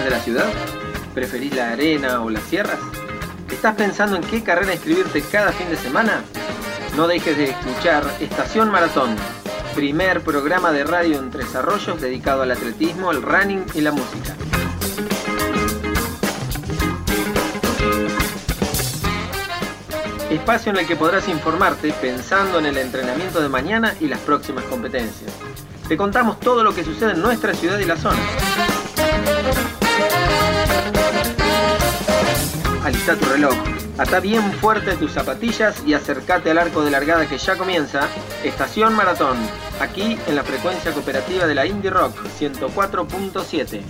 de la ciudad? ¿Preferís la arena o las sierras? ¿Estás pensando en qué carrera inscribirte cada fin de semana? No dejes de escuchar Estación Maratón, primer programa de radio en Tres Arroyos dedicado al atletismo, el running y la música. Espacio en el que podrás informarte pensando en el entrenamiento de mañana y las próximas competencias. Te contamos todo lo que sucede en nuestra ciudad y la zona. Alista tu reloj, ata bien fuerte tus zapatillas y acércate al arco de largada que ya comienza, Estación Maratón, aquí en la frecuencia cooperativa de la Indie Rock 104.7.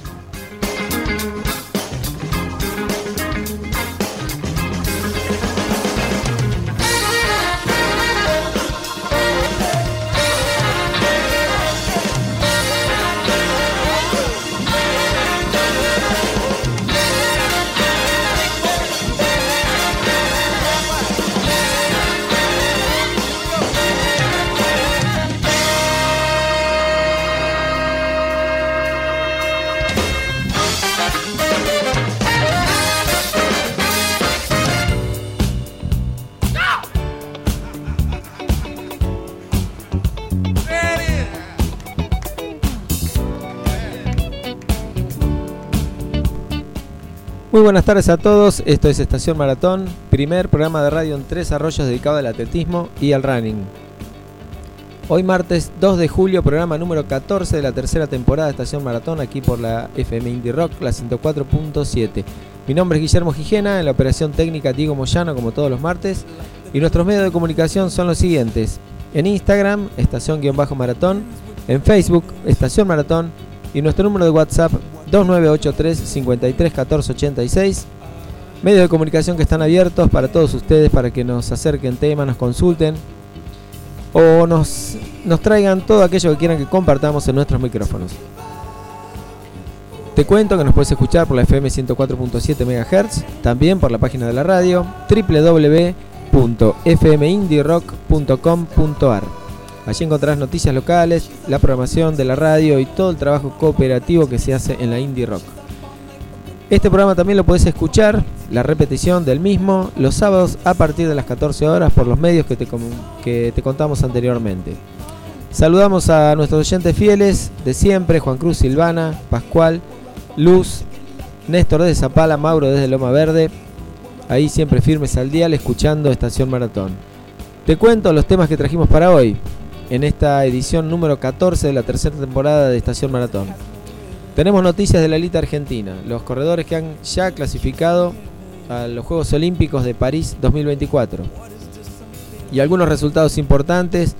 Muy buenas tardes a todos, esto es Estación Maratón, primer programa de radio en tres arroyos dedicado al atletismo y al running. Hoy martes 2 de julio, programa número 14 de la tercera temporada de Estación Maratón, aquí por la FM Indie Rock, la 104.7. Mi nombre es Guillermo Gijena, en la operación técnica Diego Moyano, como todos los martes, y nuestros medios de comunicación son los siguientes. En Instagram, estación-maratón, en Facebook, Estación Maratón, y nuestro número de WhatsApp 2983 53 14 86. Medios de comunicación que están abiertos para todos ustedes, para que nos acerquen temas, nos consulten o nos, nos traigan todo aquello que quieran que compartamos en nuestros micrófonos. Te cuento que nos puedes escuchar por la FM 104.7 MHz, también por la página de la radio www.fmindirock.com.ar. Allí encontrarás noticias locales, la programación de la radio y todo el trabajo cooperativo que se hace en la indie rock. Este programa también lo puedes escuchar, la repetición del mismo, los sábados a partir de las 14 horas por los medios que te, que te contamos anteriormente. Saludamos a nuestros oyentes fieles de siempre, Juan Cruz Silvana, Pascual, Luz, Néstor desde Zapala, Mauro desde Loma Verde, ahí siempre firmes al dial escuchando Estación Maratón. Te cuento los temas que trajimos para hoy en esta edición número 14 de la tercera temporada de Estación Maratón. Tenemos noticias de la elite argentina, los corredores que han ya clasificado a los Juegos Olímpicos de París 2024 y algunos resultados importantes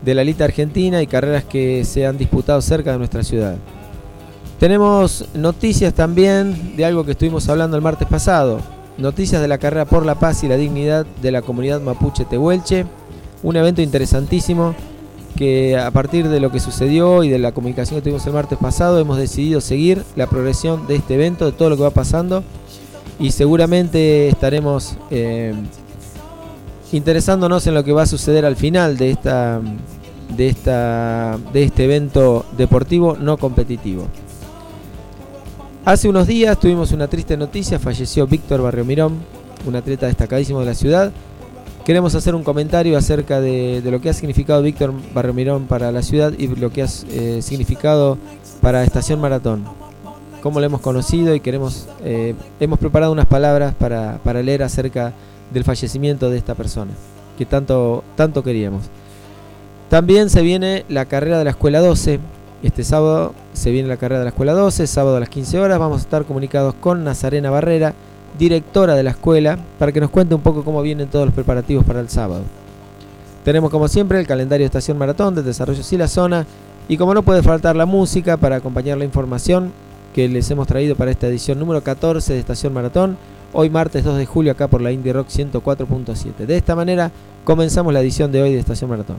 de la elite argentina y carreras que se han disputado cerca de nuestra ciudad. Tenemos noticias también de algo que estuvimos hablando el martes pasado, noticias de la carrera por la paz y la dignidad de la comunidad mapuche tehuelche, un evento interesantísimo que a partir de lo que sucedió y de la comunicación que tuvimos el martes pasado, hemos decidido seguir la progresión de este evento, de todo lo que va pasando y seguramente estaremos eh, interesándonos en lo que va a suceder al final de esta de esta de este evento deportivo no competitivo. Hace unos días tuvimos una triste noticia, falleció Víctor Barrio Mirón, un atleta destacadísimo de la ciudad, Queremos hacer un comentario acerca de, lo que ha significado Víctor Barrio Mirón para la ciudad y lo que ha eh, significado para Estación Maratón. Cómo lo hemos conocido y queremos eh, hemos preparado unas palabras para, para, leer acerca del fallecimiento de esta persona que tanto, tanto queríamos. También se viene la carrera de la Escuela 12. Este sábado se viene la carrera de la Escuela 12, sábado a las 15 horas. Vamos a estar comunicados con Nazarena Barrera directora de la escuela, para que nos cuente un poco cómo vienen todos los preparativos para el sábado. Tenemos como siempre el calendario de Estación Maratón de Desarrollo y la Zona, y como no puede faltar la música para acompañar la información que les hemos traído para esta edición número 14 de Estación Maratón, hoy martes 2 de julio acá por la Indie Rock 104.7. De esta manera comenzamos la edición de hoy de Estación Maratón.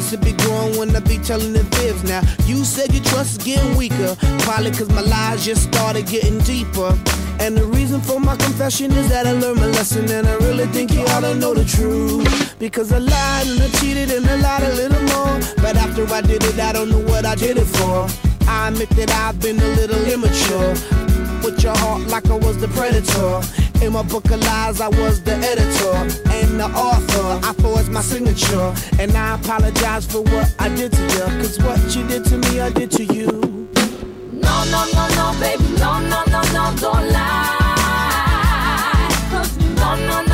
Seems to be growing when I be telling the fibs. Now, you said your trust is getting weaker. Probably cause my lies just started getting deeper. And the reason for my confession is that I learned my lesson. And I really think you ought to know the truth. Because I lied and I cheated and I lied a little more. But after I did it, I don't know what I did it for. I admit that I've been a little immature. With your heart like I was the predator. In my book of lies, I was the editor the author. I forged my signature. And I apologize for what I did to you. Cause what you did to me, I did to you. No, no, no, no, baby. No, no, no, no, don't lie. No, no, no, no,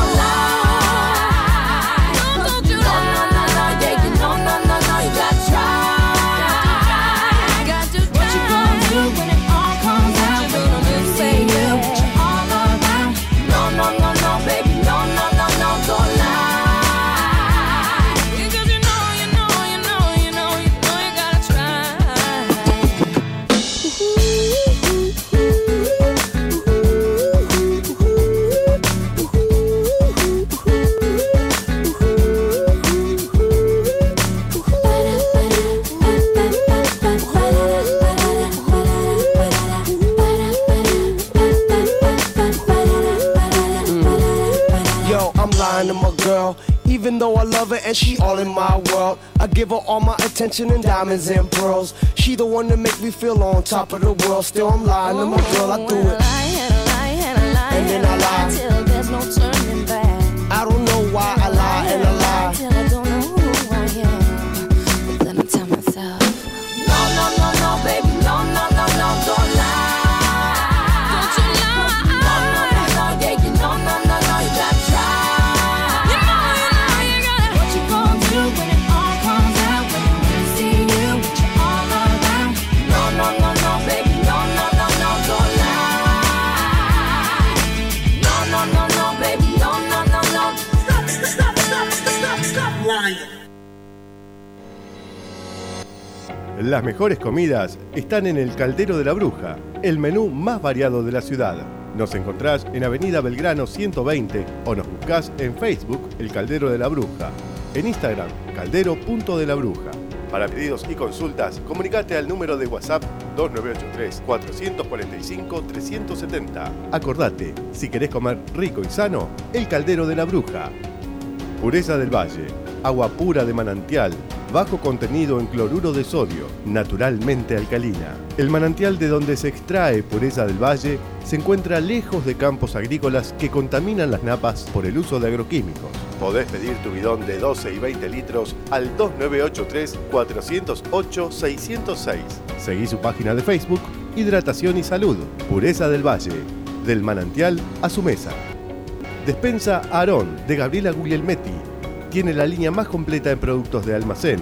attention and diamonds and pearls. She the one that make me feel on top of the world. Still I'm lying to my girl, I do it. And then I lie till there's no turning Las mejores comidas están en el Caldero de la Bruja, el menú más variado de la ciudad. Nos encontrás en Avenida Belgrano 120 o nos buscás en Facebook El Caldero de la Bruja, en Instagram Caldero.de de la Bruja. Para pedidos y consultas, comunicate al número de WhatsApp 2983 445 370. Acordate, si querés comer rico y sano, El Caldero de la Bruja. Pureza del Valle, agua pura de manantial bajo contenido en cloruro de sodio, naturalmente alcalina. El manantial de donde se extrae pureza del valle se encuentra lejos de campos agrícolas que contaminan las napas por el uso de agroquímicos. Podés pedir tu bidón de 12 y 20 litros al 2983-408-606. Seguí su página de Facebook, Hidratación y Salud, Pureza del Valle, del manantial a su mesa. Despensa Aarón de Gabriela Guglielmetti tiene la línea más completa en productos de almacén.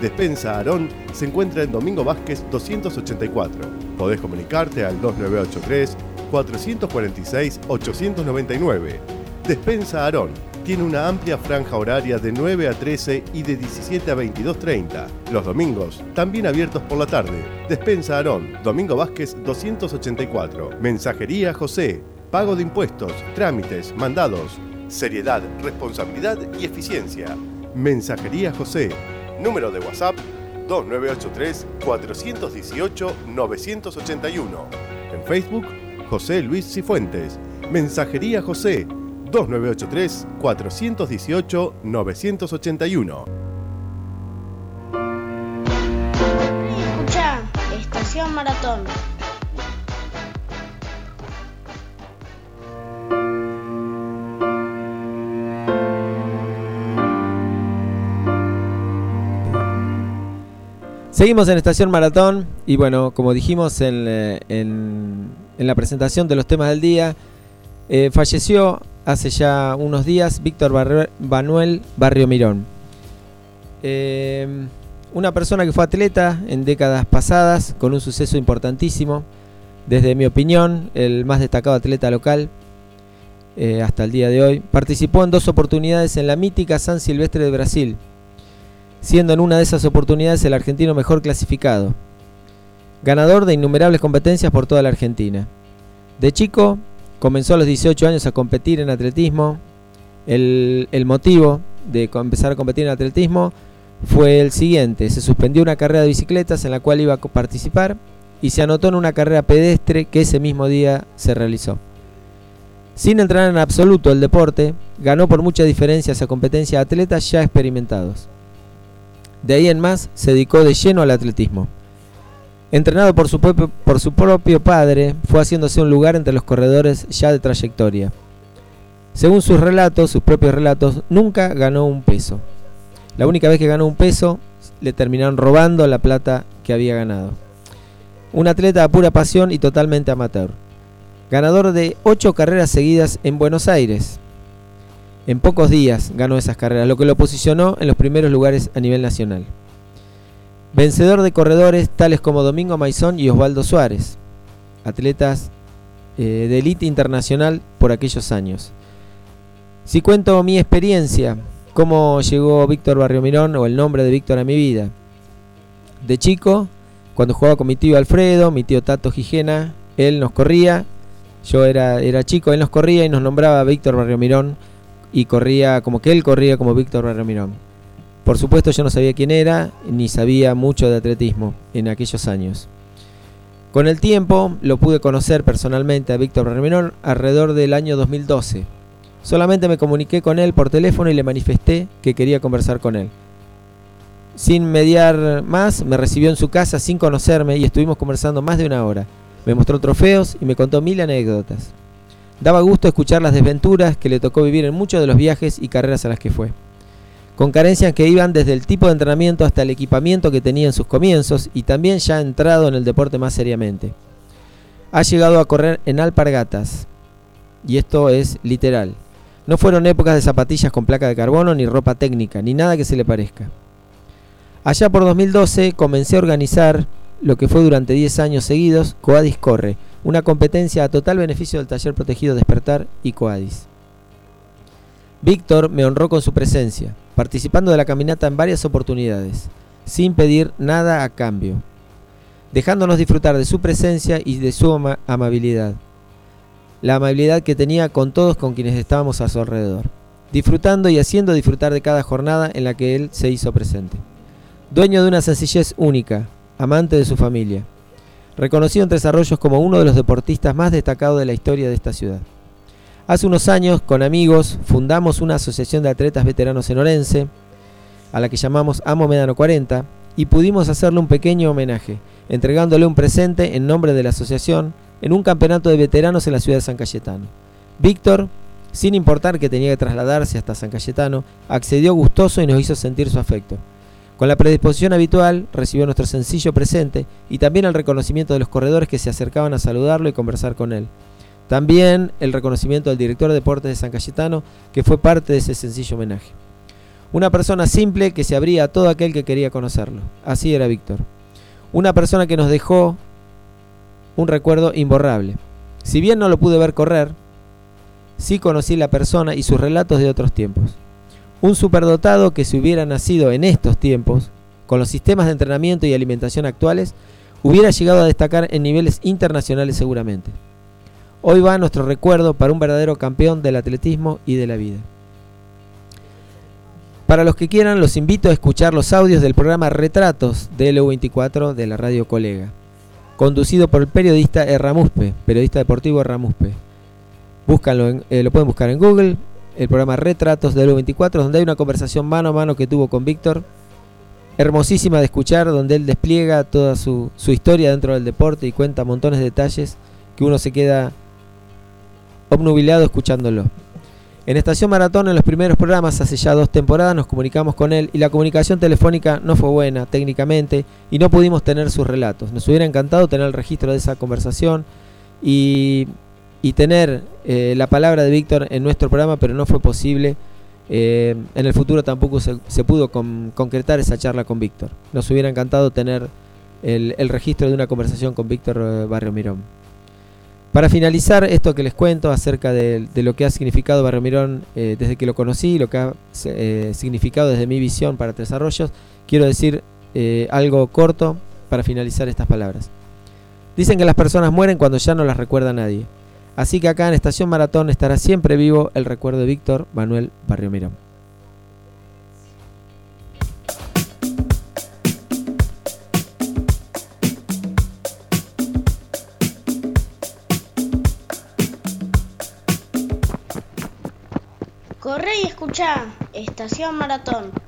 Despensa Aarón se encuentra en Domingo Vázquez 284. Podés comunicarte al 2983 446 899. Despensa Aarón tiene una amplia franja horaria de 9 a 13 y de 17 a 22.30. Los domingos, también abiertos por la tarde. Despensa Aarón, Domingo Vázquez 284. Mensajería José. Pago de impuestos, trámites, mandados, seriedad, responsabilidad y eficiencia. Mensajería José. Número de WhatsApp 2983-418-981. En Facebook, José Luis Cifuentes. Mensajería José 2983-418-981. Escucha, Estación Maratón Seguimos en Estación Maratón y bueno, como dijimos en, eh, la presentación de los temas del día, eh, falleció hace ya unos días Víctor Manuel Barrio Mirón. Eh, una persona que fue atleta en décadas pasadas, con un suceso importantísimo, desde mi opinión, el más destacado atleta local hasta el día de hoy. Participó en dos oportunidades en la mítica San Silvestre de Brasil, siendo en una de esas oportunidades el argentino mejor clasificado. Ganador de innumerables competencias por toda la Argentina. De chico, comenzó a los 18 años a competir en atletismo. El, motivo de empezar a competir en atletismo fue el siguiente. Se suspendió una carrera de bicicletas en la cual iba a participar y se anotó en una carrera pedestre que ese mismo día se realizó. Sin entrar en absoluto el deporte, ganó por mucha diferencia esa competencia a atletas ya experimentados. De ahí en más se dedicó de lleno al atletismo. Entrenado por su, propio, padre, fue haciéndose un lugar entre los corredores ya de trayectoria. Según sus relatos, sus propios relatos, nunca ganó un peso. La única vez que ganó un peso, le terminaron robando la plata que había ganado. Un atleta a pura pasión y totalmente amateur. Ganador de ocho carreras seguidas en Buenos Aires, en pocos días ganó esas carreras, lo que lo posicionó en los primeros lugares a nivel nacional. Vencedor de corredores tales como Domingo Maizón y Osvaldo Suárez, atletas eh, de élite internacional por aquellos años. Si cuento mi experiencia, cómo llegó Víctor Barrio Mirón o el nombre de Víctor a mi vida. De chico, cuando jugaba con mi tío Alfredo, mi tío Tato Gijena, él nos corría, yo era, era chico, él nos corría y nos nombraba Víctor Barrio Mirón y corría como que él corría como Víctor Barrio Mirón. Por supuesto yo no sabía quién era ni sabía mucho de atletismo en aquellos años. Con el tiempo lo pude conocer personalmente a Víctor Barrio Mirón alrededor del año 2012. Solamente me comuniqué con él por teléfono y le manifesté que quería conversar con él. Sin mediar más, me recibió en su casa sin conocerme y estuvimos conversando más de una hora. Me mostró trofeos y me contó mil anécdotas. Daba gusto escuchar las desventuras que le tocó vivir en muchos de los viajes y carreras a las que fue. Con carencias que iban desde el tipo de entrenamiento hasta el equipamiento que tenía en sus comienzos y también ya entrado en el deporte más seriamente. Ha llegado a correr en alpargatas. Y esto es literal. No fueron épocas de zapatillas con placa de carbono ni ropa técnica, ni nada que se le parezca. Allá por 2012 comencé a organizar lo que fue durante 10 años seguidos Coadis Corre, una competencia a total beneficio del taller protegido Despertar y Coadis. Víctor me honró con su presencia, participando de la caminata en varias oportunidades, sin pedir nada a cambio, dejándonos disfrutar de su presencia y de su ama- amabilidad. La amabilidad que tenía con todos con quienes estábamos a su alrededor, disfrutando y haciendo disfrutar de cada jornada en la que él se hizo presente. Dueño de una sencillez única, amante de su familia, reconocido en Tres Arroyos como uno de los deportistas más destacados de la historia de esta ciudad. Hace unos años, con amigos, fundamos una asociación de atletas veteranos en Orense, a la que llamamos Amo Medano 40, y pudimos hacerle un pequeño homenaje, entregándole un presente en nombre de la asociación en un campeonato de veteranos en la ciudad de San Cayetano. Víctor, sin importar que tenía que trasladarse hasta San Cayetano, accedió gustoso y nos hizo sentir su afecto. Con la predisposición habitual, recibió nuestro sencillo presente y también el reconocimiento de los corredores que se acercaban a saludarlo y conversar con él. También el reconocimiento del director de deportes de San Cayetano, que fue parte de ese sencillo homenaje. Una persona simple que se abría a todo aquel que quería conocerlo. Así era Víctor. Una persona que nos dejó un recuerdo imborrable. Si bien no lo pude ver correr, sí conocí la persona y sus relatos de otros tiempos. Un superdotado que si hubiera nacido en estos tiempos, con los sistemas de entrenamiento y alimentación actuales, hubiera llegado a destacar en niveles internacionales seguramente. Hoy va nuestro recuerdo para un verdadero campeón del atletismo y de la vida. Para los que quieran, los invito a escuchar los audios del programa Retratos de LU24 de la radio Colega, conducido por el periodista Erramuspe, periodista deportivo Erramuspe. Búscanlo, eh, lo pueden buscar en Google, el programa Retratos de LU24, donde hay una conversación mano a mano que tuvo con Víctor, hermosísima de escuchar, donde él despliega toda su, su historia dentro del deporte y cuenta montones de detalles que uno se queda obnubilado escuchándolo. En Estación Maratón, en los primeros programas, hace ya dos temporadas, nos comunicamos con él y la comunicación telefónica no fue buena técnicamente y no pudimos tener sus relatos. Nos hubiera encantado tener el registro de esa conversación y, y tener eh, la palabra de Víctor en nuestro programa, pero no fue posible. Eh, en el futuro tampoco se, pudo con- concretar esa charla con Víctor. Nos hubiera encantado tener el, registro de una conversación con Víctor eh, Barrio Mirón. Para finalizar, esto que les cuento acerca de, lo que ha significado Barrio Mirón desde que lo conocí, lo que ha significado desde mi visión para Tres Arroyos, quiero decir algo corto para finalizar estas palabras. Dicen que las personas mueren cuando ya no las recuerda nadie. Así que acá en Estación Maratón estará siempre vivo el recuerdo de Víctor Manuel Barrio Mirón. Corre y escucha, Estación Maratón.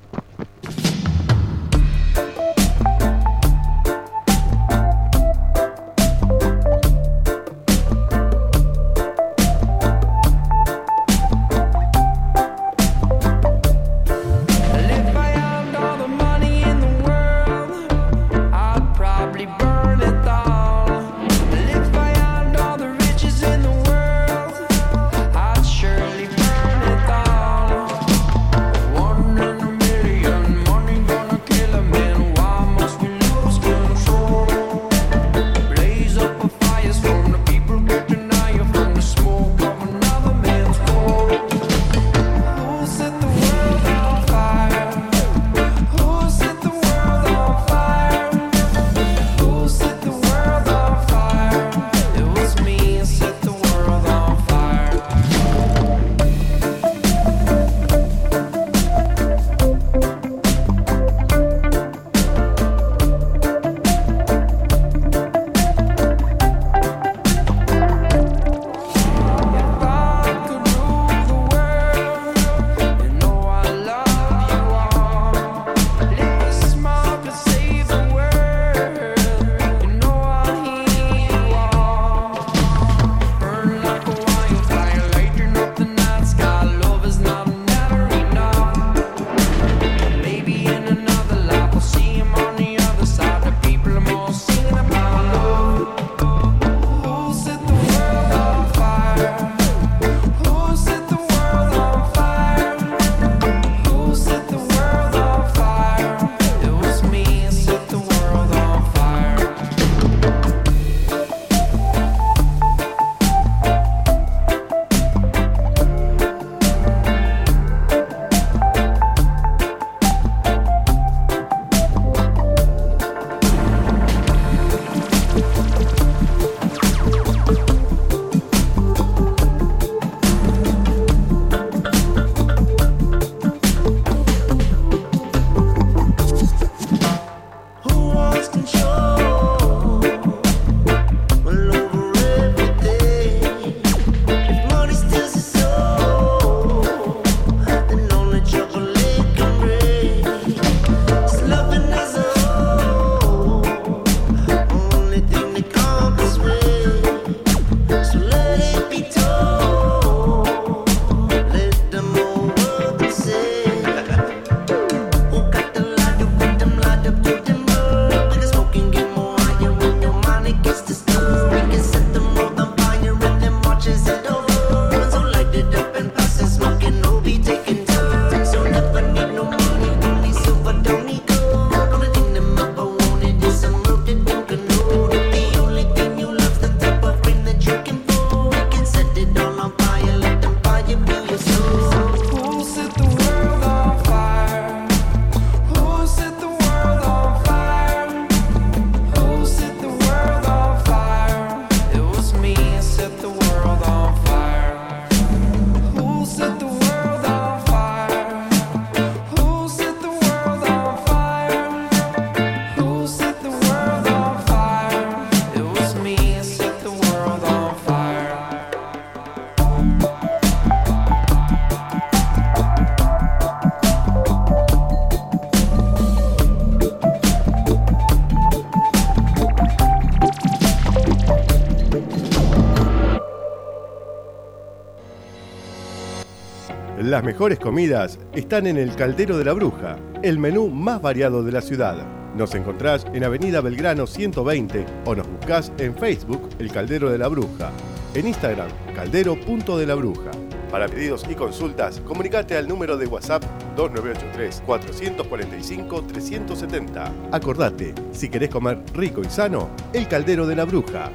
Las mejores comidas están en el Caldero de la Bruja, el menú más variado de la ciudad. Nos encontrás en Avenida Belgrano 120 o nos buscás en Facebook El Caldero de la Bruja, en Instagram caldero.de la Bruja. Para pedidos y consultas, comunicate al número de WhatsApp 2983 445 370. Acordate, si querés comer rico y sano, El Caldero de la Bruja.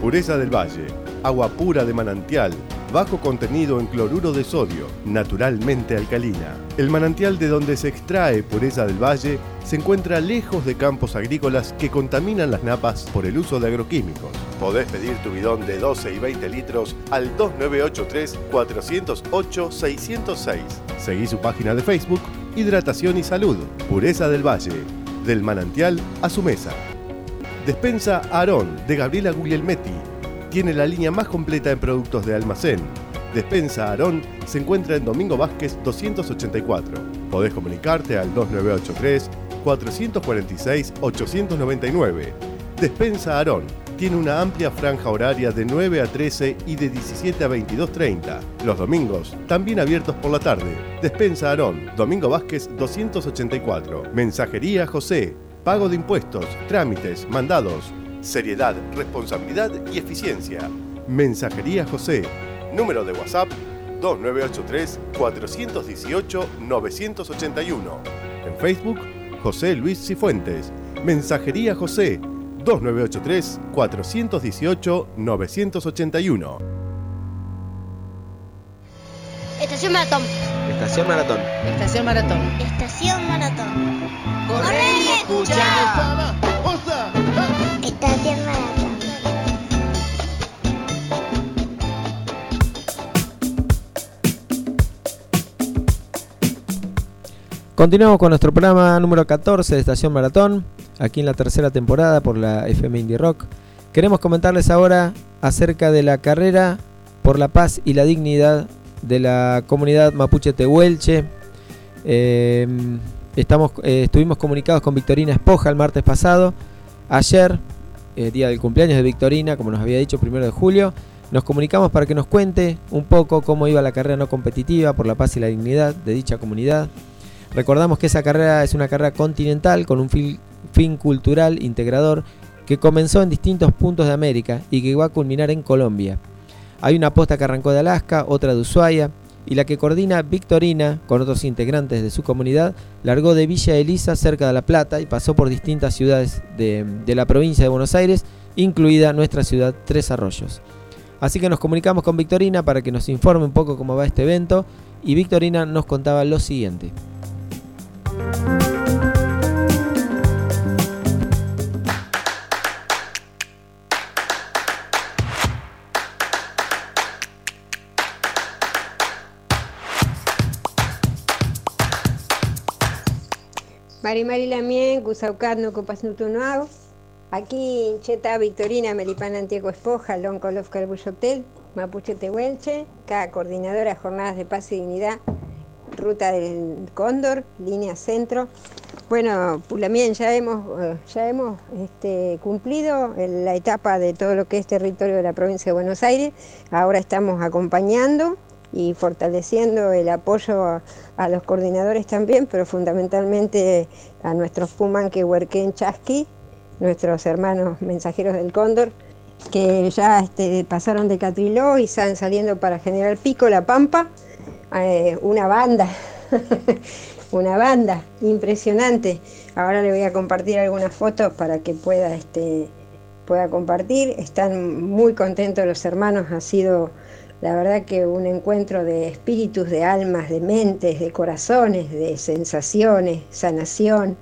Pureza del Valle, agua pura de manantial, bajo contenido en cloruro de sodio, naturalmente alcalina. El manantial de donde se extrae pureza del valle se encuentra lejos de campos agrícolas que contaminan las napas por el uso de agroquímicos. Podés pedir tu bidón de 12 y 20 litros al 2983-408-606. Seguí su página de Facebook, Hidratación y Salud, Pureza del Valle, del manantial a su mesa. Despensa Aarón de Gabriela Guglielmetti tiene la línea más completa en productos de almacén. Despensa Aarón se encuentra en Domingo Vázquez 284. Podés comunicarte al 2983 446 899. Despensa Aarón tiene una amplia franja horaria de 9 a 13 y de 17 a 22.30. Los domingos, también abiertos por la tarde. Despensa Aarón, Domingo Vázquez 284. Mensajería José. Pago de impuestos, trámites, mandados. Seriedad, responsabilidad y eficiencia. Mensajería José. Número de WhatsApp 2983-418-981. En Facebook, José Luis Cifuentes. Mensajería José 2983-418-981. Estación Maratón. Estación Maratón. Estación Maratón. Estación Maratón. Corre y escucha. Continuamos con nuestro programa número 14 de Estación Maratón, aquí en la tercera temporada por la FM Indie Rock. Queremos comentarles ahora acerca de la carrera por la paz y la dignidad de la comunidad mapuche tehuelche. Eh, estamos, eh, estuvimos comunicados con Victorina Espoja el martes pasado. Ayer, eh, día del cumpleaños de Victorina, como nos había dicho, primero de julio, nos comunicamos para que nos cuente un poco cómo iba la carrera no competitiva por la paz y la dignidad de dicha comunidad. Recordamos que esa carrera es una carrera continental con un fin, cultural integrador que comenzó en distintos puntos de América y que va a culminar en Colombia. Hay una posta que arrancó de Alaska, otra de Ushuaia y la que coordina Victorina con otros integrantes de su comunidad largó de Villa Elisa cerca de La Plata y pasó por distintas ciudades de, de la provincia de Buenos Aires, incluida nuestra ciudad Tres Arroyos. Así que nos comunicamos con Victorina para que nos informe un poco cómo va este evento y Victorina nos contaba lo siguiente. Mari Mari Lamien, Cusaucat no copas. Aquí Cheta Victorina Melipana Antiego Espoja, Lon Colof Hotel, Mapuche Tehuelche, cada coordinadora Jornadas de Paz y Dignidad, Ruta del Cóndor, Línea Centro. Bueno, Pulamien, ya hemos, eh, ya hemos este, cumplido la etapa de todo lo que es territorio de la provincia de Buenos Aires. Ahora estamos acompañando y fortaleciendo el apoyo a, a los coordinadores también, pero fundamentalmente a nuestros Puman que Huerquén Chasqui, nuestros hermanos mensajeros del Cóndor, que ya este, pasaron de Catriló y están saliendo para General Pico, La Pampa, eh, una banda, una banda impresionante. Ahora le voy a compartir algunas fotos para que pueda, este, pueda compartir. Están muy contentos los hermanos, ha sido la verdad que un encuentro de espíritus, de almas, de mentes, de corazones, de sensaciones, sanación,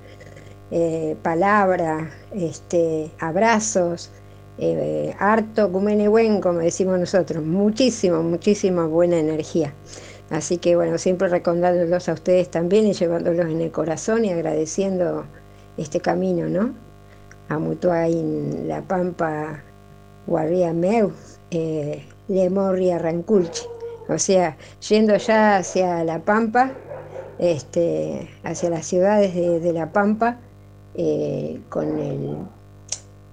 eh, palabra, este, abrazos, eh, harto buen, como decimos nosotros, muchísimo, muchísima buena energía. Así que bueno, siempre recordándolos a ustedes también y llevándolos en el corazón y agradeciendo este camino, ¿no? A Mutuain, La Pampa, Guarría Meu, eh, Lemorria Ranculche. O sea, yendo ya hacia La Pampa, este, hacia las ciudades de, de La Pampa, eh, con el,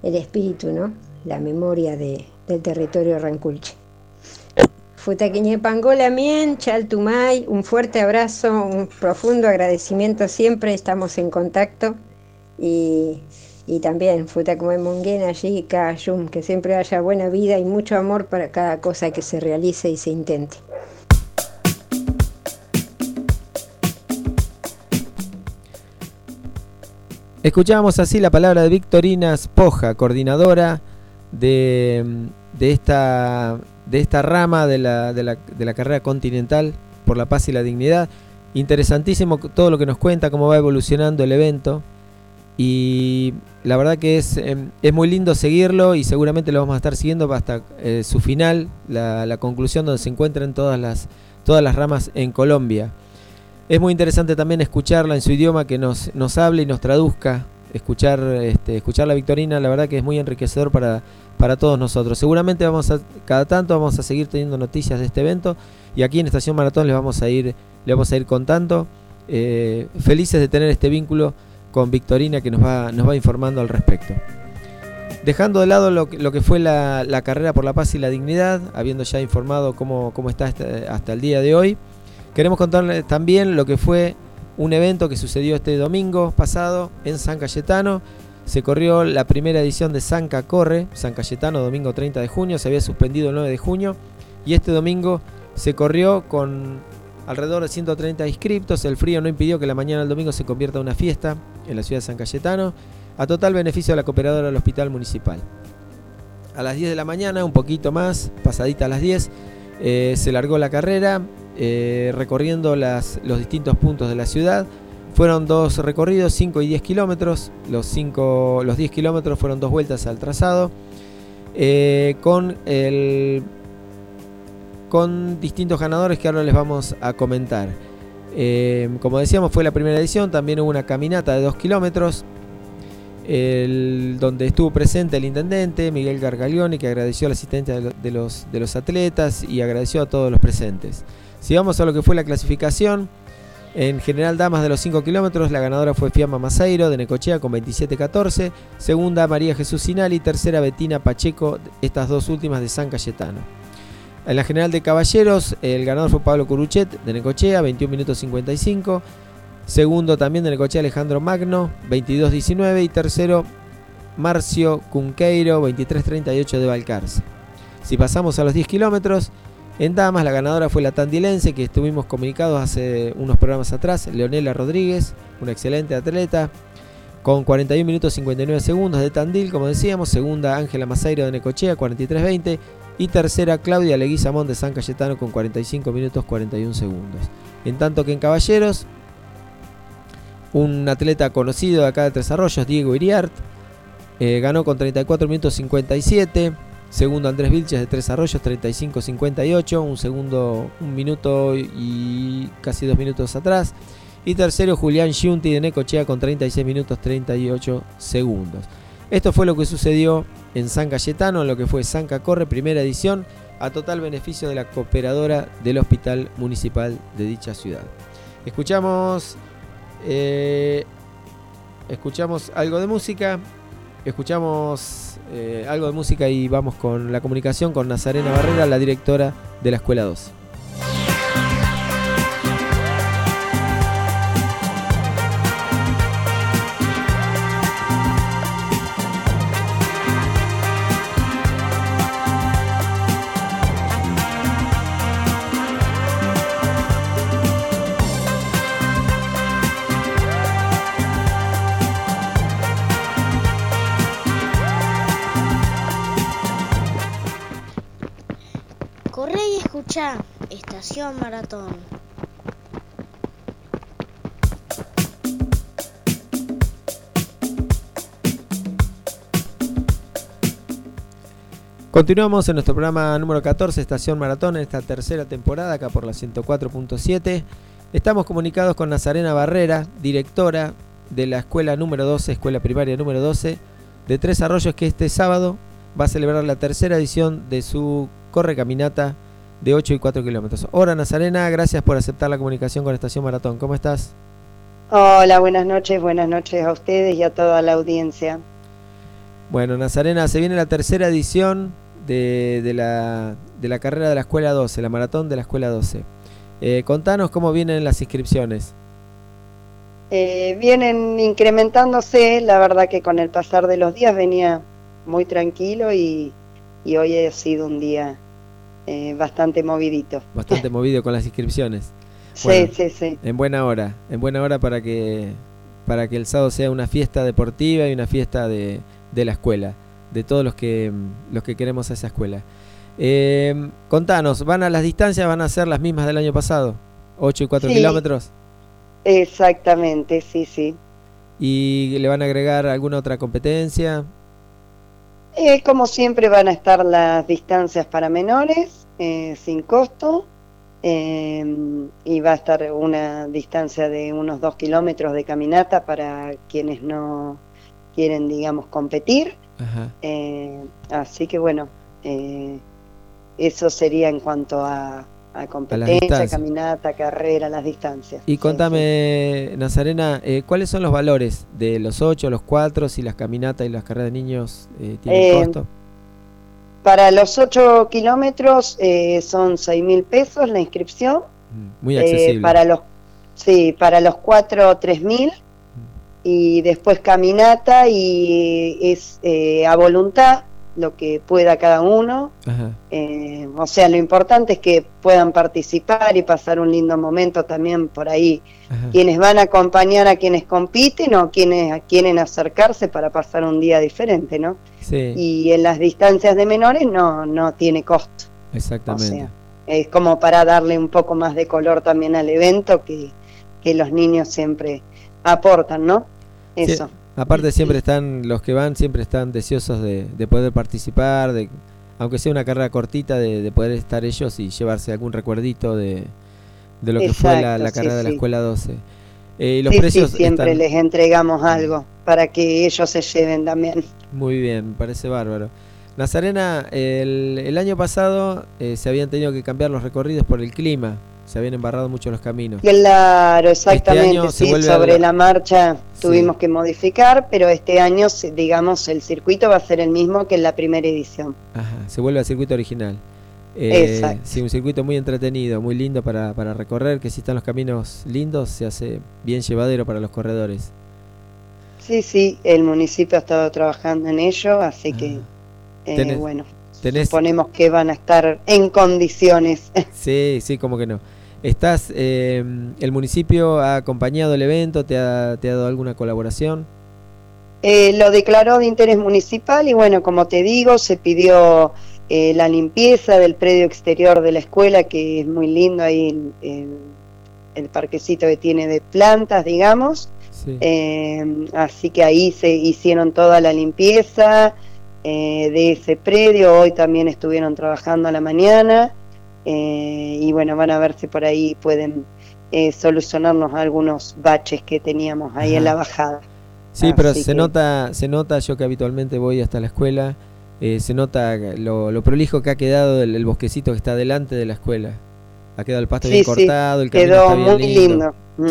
el espíritu, ¿no? La memoria de- del territorio Ranculche. Futaquiñepangola Mien, Chaltumay, un fuerte abrazo, un profundo agradecimiento siempre, estamos en contacto y, y también Futacumemunguén allí, Kayum, que siempre haya buena vida y mucho amor para cada cosa que se realice y se intente. Escuchábamos así la palabra de Victorina Spoja, coordinadora de, de esta, de esta rama de la, de, la, de la carrera continental por la paz y la dignidad. Interesantísimo todo lo que nos cuenta, cómo va evolucionando el evento. Y la verdad que es, eh, es muy lindo seguirlo y seguramente lo vamos a estar siguiendo hasta eh, su final, la, la, conclusión donde se encuentran todas las, todas las ramas en Colombia. Es muy interesante también escucharla en su idioma, que nos, nos hable y nos traduzca. Escuchar, este, escuchar la Victorina, la verdad que es muy enriquecedor para, para todos nosotros. Seguramente vamos a, cada tanto vamos a seguir teniendo noticias de este evento y aquí en Estación Maratón les vamos a ir, les vamos a ir contando. Eh, felices de tener este vínculo con Victorina que nos va, nos va informando al respecto. Dejando de lado lo, que fue la, la, carrera por la paz y la dignidad, habiendo ya informado cómo, cómo está hasta, hasta el día de hoy, queremos contarles también lo que fue un evento que sucedió este domingo pasado en San Cayetano. Se corrió la primera edición de Sanca Corre, San Cayetano, domingo 30 de junio, se había suspendido el 9 de junio y este domingo se corrió con alrededor de 130 inscriptos. El frío no impidió que la mañana del domingo se convierta en una fiesta en la ciudad de San Cayetano, a total beneficio de la cooperadora del hospital municipal. A las 10 de la mañana, un poquito más, pasadita a las 10, eh, se largó la carrera eh, recorriendo los distintos puntos de la ciudad. Fueron dos recorridos, 5 y 10 kilómetros. Los, cinco, los 10 kilómetros fueron dos vueltas al trazado. Eh, con, el, con distintos ganadores que ahora les vamos a comentar. Eh, como decíamos, fue la primera edición. También hubo una caminata de 2 kilómetros. El, donde estuvo presente el intendente Miguel Gargaglioni, que agradeció la asistencia de los, de los atletas y agradeció a todos los presentes. Si vamos a lo que fue la clasificación, en general damas de los 5 kilómetros, la ganadora fue Fiamma Maceiro de Necochea con 27-14, segunda María Jesús Sinali, tercera Betina Pacheco, estas dos últimas de San Cayetano. En la general de caballeros, el ganador fue Pablo Curuchet de Necochea, 21 minutos 55. Segundo también de Necochea Alejandro Magno, 22-19. Y tercero Marcio Cunqueiro, 23-38 de Valcarce. Si pasamos a los 10 kilómetros, en damas la ganadora fue la tandilense que estuvimos comunicados hace unos programas atrás, Leonela Rodríguez, una excelente atleta, con 41 minutos 59 segundos de Tandil, como decíamos, segunda Ángela Maceiro de Necochea, 43-20, y tercera Claudia Leguizamón de San Cayetano con 45 minutos 41 segundos. En tanto que en caballeros, un atleta conocido de acá de Tres Arroyos, Diego Iriart, eh, ganó con 34 minutos 57. Segundo Andrés Vilches de Tres Arroyos, 35-58. Un segundo, un minuto y casi dos minutos atrás. Y tercero Julián Giunti de Necochea con 36 minutos 38 segundos. Esto fue lo que sucedió en San Cayetano, en lo que fue Sanca Corre, primera edición, a total beneficio de la cooperadora del Hospital Municipal de dicha ciudad. Escuchamos, eh, escuchamos algo de música, escuchamos eh, algo de música y vamos con la comunicación con Nazarena Barrera, la directora de la Escuela 2. Maratón. Continuamos en nuestro programa número 14, Estación Maratón, en esta tercera temporada, acá por la 104.7. Estamos comunicados con Nazarena Barrera, directora de la escuela número 12, escuela primaria número 12, de Tres Arroyos, que este sábado va a celebrar la tercera edición de su corre caminata de 8 y 4 kilómetros. Hola Nazarena, gracias por aceptar la comunicación con Estación Maratón. ¿Cómo estás? Hola, buenas noches, buenas noches a ustedes y a toda la audiencia. Bueno, Nazarena, se viene la tercera edición de, de la, de la carrera de la Escuela 12, la maratón de la Escuela 12. Eh, contanos cómo vienen las inscripciones. Eh, vienen incrementándose, la verdad que con el pasar de los días venía muy tranquilo y, y hoy ha sido un día eh, bastante movidito. Bastante movido con las inscripciones. Sí, sí, sí. En buena hora, en buena hora para que para que el sábado sea una fiesta deportiva y una fiesta de, de la escuela, de todos los que los que queremos a esa escuela. Eh, contanos, ¿van a las distancias? ¿Van a ser las mismas del año pasado? 8 y 4 Sí. kilómetros. Exactamente, sí, sí. ¿Y le van a agregar alguna otra competencia? Eh, como siempre van a estar las distancias para menores, eh, sin costo, eh, y va a estar una distancia de unos dos kilómetros de caminata para quienes no quieren, digamos, competir. Ajá. Eh, así que bueno, eso sería en cuanto a, a competencia, caminata, carrera, las distancias. Y contame, Nazarena, eh, ¿cuáles son los valores de los 8, los 4, si las caminatas y las carreras de niños eh, tienen Eh, costo? Para los 8 kilómetros son 6 mil pesos la inscripción. Muy Eh, accesible. para los sí, para los cuatro tres mil y después caminata y es eh, a voluntad lo que pueda cada uno. Eh, o sea, lo importante es que puedan participar y pasar un lindo momento también por ahí. Ajá. Quienes van a acompañar a quienes compiten o quienes quieren acercarse para pasar un día diferente, ¿no? Sí, Y en las distancias de menores no, no tiene costo. O exactamente. sea, es como para darle un poco más de color también al evento que, que los niños siempre aportan, ¿no? Sí, Eso. Aparte siempre están, los que van siempre están deseosos de, de poder participar, de aunque sea una carrera cortita, de, de poder estar ellos y llevarse algún recuerdito de, de lo que fue la, sí, carrera de la escuela 12. Eh, los Sí, sí, precios siempre están les entregamos algo para que ellos se lleven también. muy bien, parece bárbaro. Nazarena, el, el año pasado eh, se habían tenido que cambiar los recorridos por el clima, se habían embarrado mucho los caminos. Claro, exactamente, Este se sí, sobre a- la marcha Sí. tuvimos que modificar, pero este año, digamos, el circuito va a ser el mismo que en la primera edición. Ajá, se vuelve al circuito original. Eh, Exacto. Sí, un circuito muy entretenido, muy lindo para, para recorrer, que si están los caminos lindos, se hace bien llevadero para los corredores. Sí, sí, el municipio ha estado trabajando en ello, así que, eh, Tenés- bueno, tenés- suponemos que van a estar en condiciones. Sí, sí, como que no. ¿Estás, eh, el municipio ha acompañado el evento, te ha, te ha dado alguna colaboración? Eh, lo declaró de interés municipal y bueno, como te digo, se pidió eh, la limpieza del predio exterior de la escuela, que es muy lindo ahí, el parquecito que tiene de plantas, digamos. Sí. Eh, así que ahí se hicieron toda la limpieza eh, de ese predio. Hoy también estuvieron trabajando a la mañana. Eh, y bueno, van a ver si por ahí pueden eh, solucionarnos algunos baches que teníamos ahí Ajá. en la bajada. Sí, pero se que- nota, se nota, yo que habitualmente voy hasta la escuela, eh, se nota lo, lo prolijo que ha quedado el, el bosquecito que está delante de la escuela. Ha quedado el pasto Sí, bien sí, cortado, el camino quedó está bien muy lindo. Mm.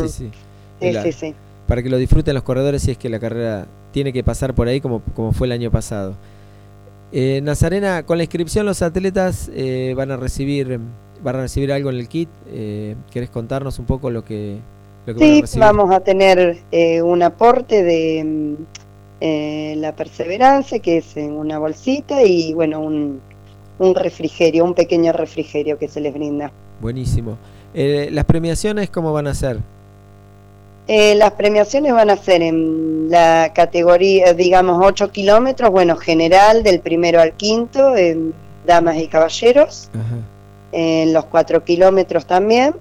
La- sí. Para que lo disfruten los corredores si es que la carrera tiene que pasar por ahí como, como fue el año pasado. Eh, Nazarena, con la inscripción los atletas eh, van a recibir van a recibir algo en el kit. Eh, ¿Querés contarnos un poco lo que, lo que van a Sí, recibir? vamos a tener eh, un aporte de eh, la perseverancia, que es en una bolsita, y bueno, un, un refrigerio, un pequeño refrigerio que se les brinda. Buenísimo. Eh, ¿Las premiaciones cómo van a ser? Eh, las premiaciones van a ser en la categoría, digamos, 8 kilómetros, bueno, general, del primero al quinto, en damas y caballeros. Ajá. en los 4 kilómetros también,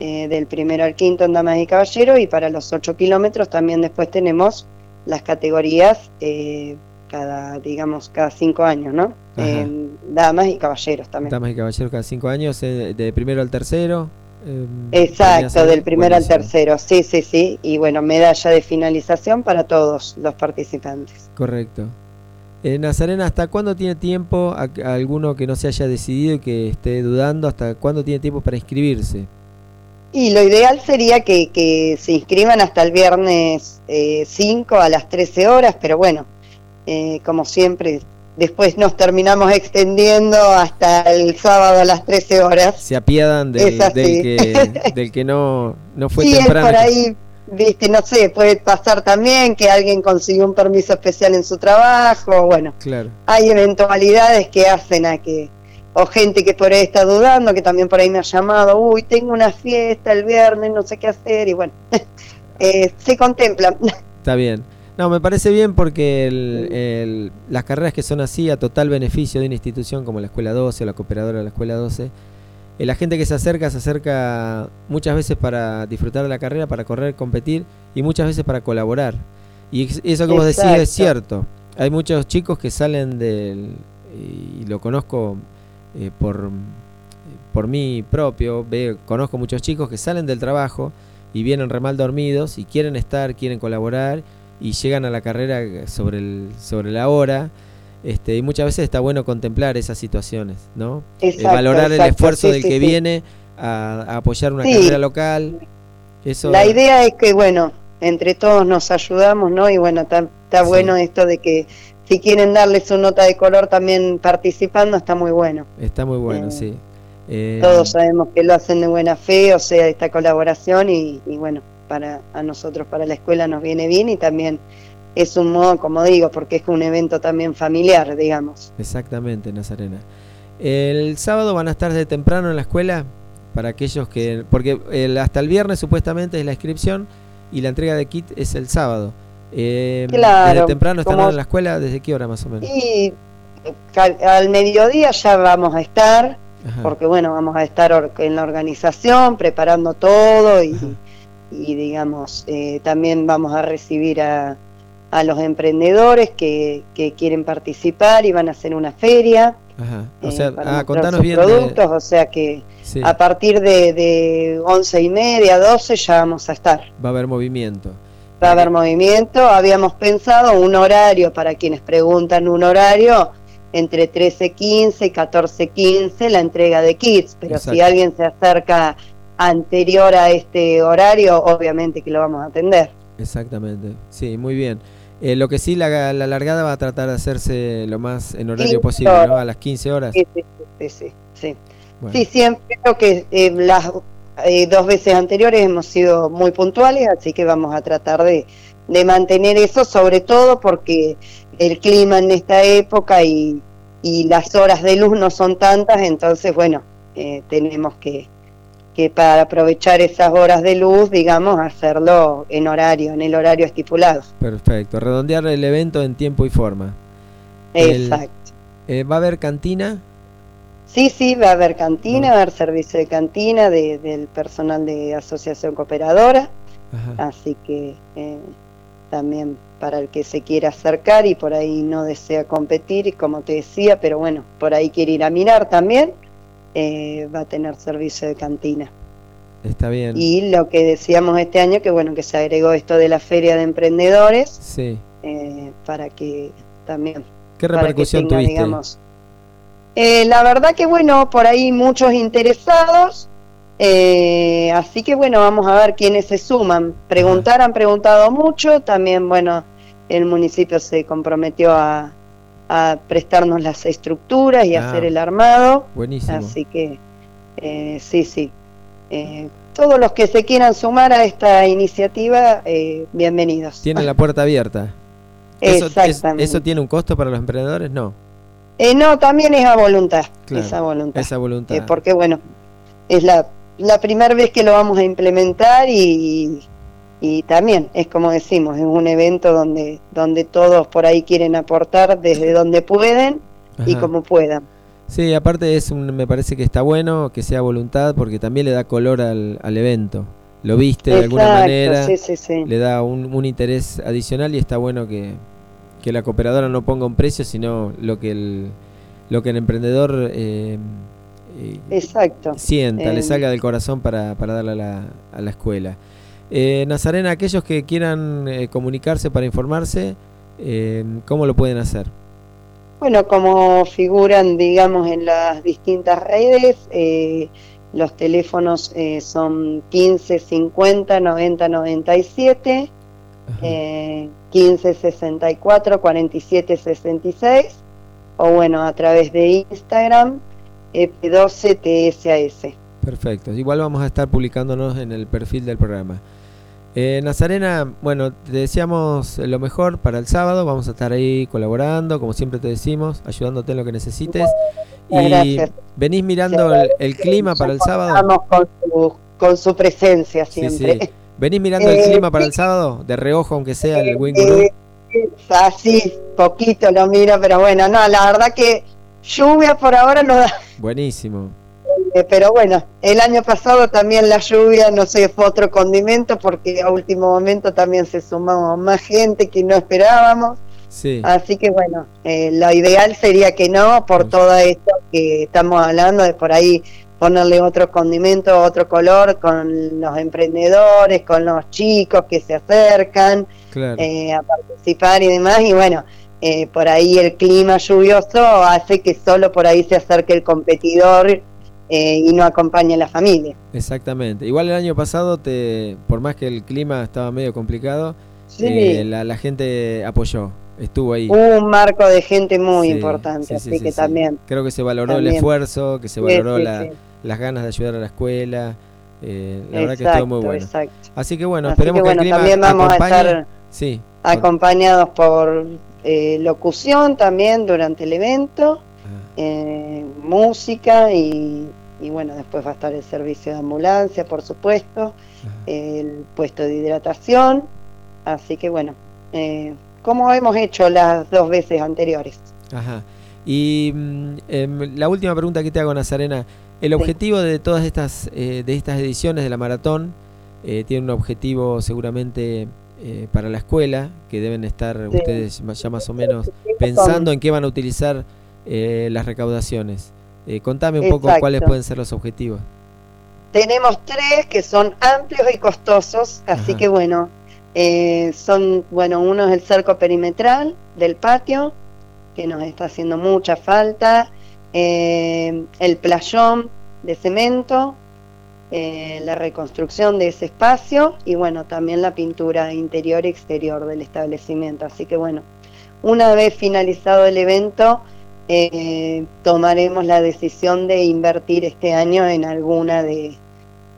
eh, del primero al quinto en damas y caballeros, y para los 8 kilómetros también después tenemos las categorías eh, cada, digamos, cada 5 años, ¿no? En damas y caballeros también. Damas y caballeros cada cinco años, eh, de primero al tercero. Eh, Exacto, del primero al tercero, sí, sí, sí, y bueno, medalla de finalización para todos los participantes. Correcto. Eh, Nazarena, ¿hasta cuándo tiene tiempo a- a alguno que no se haya decidido y que esté dudando? ¿Hasta cuándo tiene tiempo para inscribirse? Y lo ideal sería que, que se inscriban hasta el viernes eh, 5 a las 13 horas, pero bueno, eh, como siempre, después nos terminamos extendiendo hasta el sábado a las 13 horas. Se apiadan del, Es así. del que, del que no, no fue sí, es temprano. por ahí, viste, no sé, puede pasar también que alguien consiguió un permiso especial en su trabajo, bueno, Claro. hay eventualidades que hacen a que, o gente que por ahí está dudando, que también por ahí me ha llamado, uy, tengo una fiesta el viernes, no sé qué hacer, y bueno, eh, se contempla. Está bien. No, me parece bien porque el- el- las carreras que son así a total beneficio de una institución como la Escuela 12 o la cooperadora de la Escuela 12, eh, la gente que se acerca se acerca muchas veces para disfrutar de la carrera, para correr, competir y muchas veces para colaborar. Y eso que vos decís es cierto. Hay muchos chicos que salen del... y lo conozco eh, por, por mí propio, veo, conozco muchos chicos que salen del trabajo y vienen re mal dormidos y quieren estar, quieren colaborar y llegan a la carrera sobre, el, sobre la hora. Este, y muchas veces está bueno contemplar esas situaciones, ¿no? Eh, Exacto, valorar el esfuerzo sí, del sí, que sí. viene a, a apoyar una carrera local. Eso La idea es que, bueno, entre todos nos ayudamos, ¿no? Y bueno, está, bueno esto de que si quieren darle su nota de color también participando, está muy bueno. está muy bueno, Eh, sí. Eh, Todos sabemos que lo hacen de buena fe, o sea, esta colaboración y, y bueno, para a nosotros, para la escuela nos viene bien y también es un modo, como digo, porque es un evento también familiar, digamos. Exactamente, Nazarena. El sábado van a estar de temprano en la escuela para aquellos que... Porque el- hasta el viernes supuestamente es la inscripción y la entrega de kit es el sábado. Eh, Claro, desde temprano estarán como- en la escuela, ¿desde qué hora más o menos? Y al mediodía ya vamos a estar, Ajá. porque bueno, vamos a estar en la organización, preparando todo y, y digamos, eh, también vamos a recibir a, a los emprendedores que, que quieren participar y van a hacer una feria. Ajá. O eh, sea, para ah, contanos sus bien. de- productos, o sea que sí, a partir de, de once y media, 12 ya vamos a estar. va a haber movimiento. Va a haber movimiento, habíamos pensado un horario, para quienes preguntan un horario, entre 13.15 y 14.15 la entrega de kits, pero si alguien se acerca anterior a este horario, obviamente que lo vamos a atender. Exactamente. Sí, muy bien. Eh, lo que sí, la, la largada va a tratar de hacerse lo más en horario 15 posible, ¿no? A las 15 horas. Sí, sí, sí, sí, sí. Bueno, Sí, siempre creo que eh, las eh, dos veces anteriores hemos sido muy puntuales, así que vamos a tratar de, de mantener eso, sobre todo porque el clima en esta época y, y las horas de luz no son tantas, entonces, bueno, eh, tenemos que, que para aprovechar esas horas de luz, digamos, hacerlo en horario, en el horario estipulado. Perfecto. Redondear el evento en tiempo y forma. El- Exacto. Eh, ¿Va a haber cantina? Sí, sí, va a haber cantina, va a haber servicio de cantina de- del personal de Asociación Cooperadora. Ajá. Así que eh, también para el que se quiera acercar y por ahí no desea competir, y como te decía, pero bueno, por ahí quiere ir a mirar también, eh, va a tener servicio de cantina. Está bien. Y lo que decíamos este año, que bueno, que se agregó esto de la feria de emprendedores, Sí. eh, para que también... ¿Qué repercusión tenga, tuviste? digamos, eh, la verdad que bueno, por ahí muchos interesados, eh, así que bueno, vamos a ver quiénes se suman. Preguntar han preguntado mucho, también bueno, el municipio se comprometió a, a prestarnos las estructuras y Ah. hacer el armado, Buenísimo. así que eh, sí, sí. Eh, todos los que se quieran sumar a esta iniciativa, eh, bienvenidos. Tiene la puerta abierta. ¿Eso, es- Exactamente. ¿Eso tiene un costo para los emprendedores? No. Eh, no, también es a voluntad, Claro, es a voluntad. Esa voluntad. Eh, porque bueno, es la, la primera vez que lo vamos a implementar y, y también es como decimos, es un evento donde, donde todos por ahí quieren aportar desde donde pueden y como puedan. Sí, aparte es un, me parece que está bueno que sea voluntad porque también le da color al, al evento. Lo viste de alguna manera, sí, sí, sí. le da un, un interés adicional y está bueno que, que la cooperadora no ponga un precio, sino lo que el, lo que el emprendedor eh, eh, Exacto. sienta, le Eh, salga del corazón para, para darle a la, a la escuela. Eh, Nazarena, aquellos que quieran eh, comunicarse para informarse, eh, ¿cómo lo pueden hacer? Bueno, como figuran, digamos, en las distintas redes, los teléfonos son 15 50 90 97, Ajá. eh, 15 64 47 66 o bueno, a través de Instagram, F12TSAS. Perfecto. Igual vamos a estar publicándonos en el perfil del programa. Eh, Nazarena, bueno, te deseamos lo mejor para el sábado. Vamos a estar ahí colaborando, como siempre te decimos, ayudándote en lo que necesites. Muchas Y gracias. venís mirando el, el clima para el sábado. Con su, con su presencia Sí, siempre. sí. ¿Venís mirando el Eh, clima para el sábado? De reojo, aunque sea el Winguru. Eh, así, poquito lo miro, pero bueno, no, la verdad que lluvia por ahora no da. Buenísimo. Eh, Pero bueno, el año pasado también la lluvia, no sé, fue otro condimento porque a último momento también se sumó más gente que no esperábamos. Sí. Así que bueno, eh, lo ideal sería que no, por todo esto que estamos hablando, de por ahí ponerle otro condimento, otro color con los emprendedores, con los chicos que se acercan Claro. eh, a participar y demás. Y bueno, eh, por ahí el clima lluvioso hace que solo por ahí se acerque el competidor eh, y no acompañe a la familia. Exactamente. Igual el año pasado, te, por más que el clima estaba medio complicado, Sí. eh, la, la gente apoyó, estuvo ahí. Un marco de gente muy Sí, importante, sí, sí, así sí, que también. Creo que se valoró el esfuerzo, que se valoró la- las ganas de ayudar a la escuela. eh, la verdad que estuvo muy bueno. exacto. Así que bueno, esperemos que el clima también vamos acompañe. a estar acompañados por eh, locución también durante el evento. Eh, música y, y bueno, después va a estar el servicio de ambulancia, por supuesto, el puesto de hidratación, así que bueno, eh, como hemos hecho las dos veces anteriores. Ajá. Y mm, em, la última pregunta que te hago, Nazarena. El objetivo de todas estas, eh, de estas ediciones de la maratón tiene un objetivo seguramente eh, para la escuela, que deben estar ustedes ya más o menos pensando en qué van a utilizar eh, las recaudaciones. Eh, contame un poco cuáles pueden ser los objetivos. Tenemos tres que son amplios y costosos, así Ajá. que bueno, eh, son, bueno, uno es el cerco perimetral del patio, que nos está haciendo mucha falta, el playón de cemento, eh, la reconstrucción de ese espacio y bueno, también la pintura interior y exterior del establecimiento. Así que bueno, una vez finalizado el evento, eh, tomaremos la decisión de invertir este año en alguna de,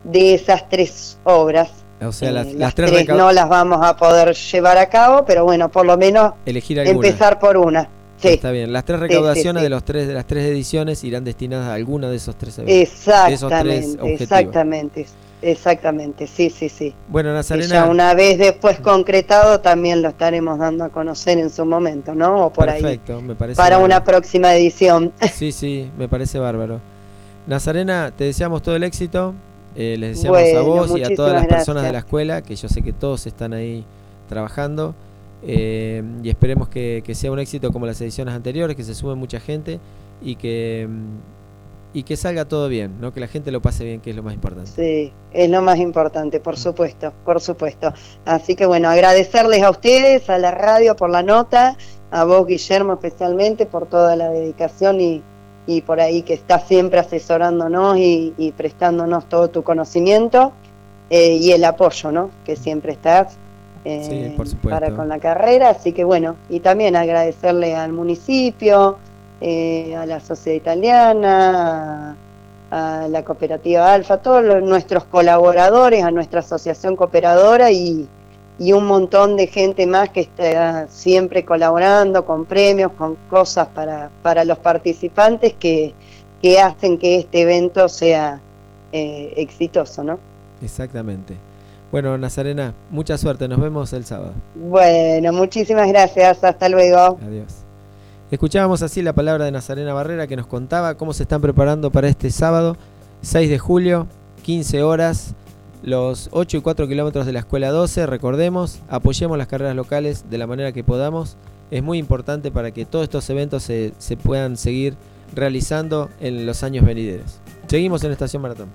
de esas tres obras. O sea, las, Eh, las tres tres no las vamos a poder llevar a cabo, pero bueno, por lo menos elegir alguna. empezar por una. Sí, Está bien. Las tres sí, recaudaciones sí. de los tres de las tres ediciones irán destinadas a alguna de esos tres eventos. de esos tres exactamente. Exactamente, sí, sí, sí. Bueno, Y Nazarena. ya una vez después concretado también lo estaremos dando a conocer en su momento, ¿no? O por Perfecto, me ahí, parece para una próxima edición. Sí, sí, me parece bárbaro. Nazarena, te deseamos todo el éxito. eh, les deseamos a vos y a todas las personas de la escuela, que yo sé que todos están ahí trabajando. eh, y esperemos que, que sea un éxito como las ediciones anteriores, que se sume mucha gente y que, mm, y que salga todo bien, ¿no? que la gente lo pase bien, que es lo más importante. Sí, es lo más importante, por supuesto, por supuesto. Así que bueno, agradecerles a ustedes, a la radio por la nota, a vos Guillermo especialmente por toda la dedicación y, y por ahí que estás siempre asesorándonos y, y prestándonos todo tu conocimiento eh, y el apoyo, ¿no? Que siempre estás eh, Sí, por supuesto. para con la carrera. Así que bueno, y también agradecerle al municipio, eh, a la sociedad italiana, a, a la cooperativa Alfa, a todos los- nuestros colaboradores, a nuestra asociación cooperadora y, y un montón de gente más que está siempre colaborando con premios, con cosas para, para los participantes que, que hacen que este evento sea eh, exitoso, ¿no? Exactamente. Bueno, Nazarena, mucha suerte. Nos vemos el sábado. Bueno, muchísimas gracias, hasta luego. Adiós. Escuchábamos así la palabra de Nazarena Barrera que nos contaba cómo se están preparando para este sábado, 6 de julio, 15 horas, los 8 y 4 kilómetros de la Escuela 12. Recordemos, apoyemos las carreras locales de la manera que podamos. Es muy importante para que todos estos eventos se, puedan seguir realizando en los años venideros. Seguimos en Estación Maratón.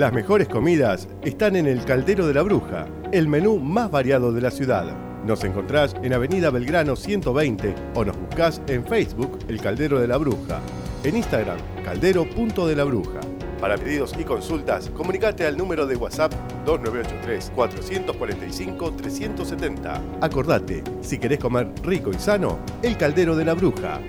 Las mejores comidas están en el Caldero de la Bruja, el menú más variado de la ciudad. Nos encontrás en Avenida Belgrano 120 o nos buscás en Facebook El Caldero de la Bruja, en Instagram Caldero.de de la Bruja. Para pedidos y consultas, comunicate al número de WhatsApp 2983 445 370. Acordate, si querés comer rico y sano, El Caldero de la Bruja.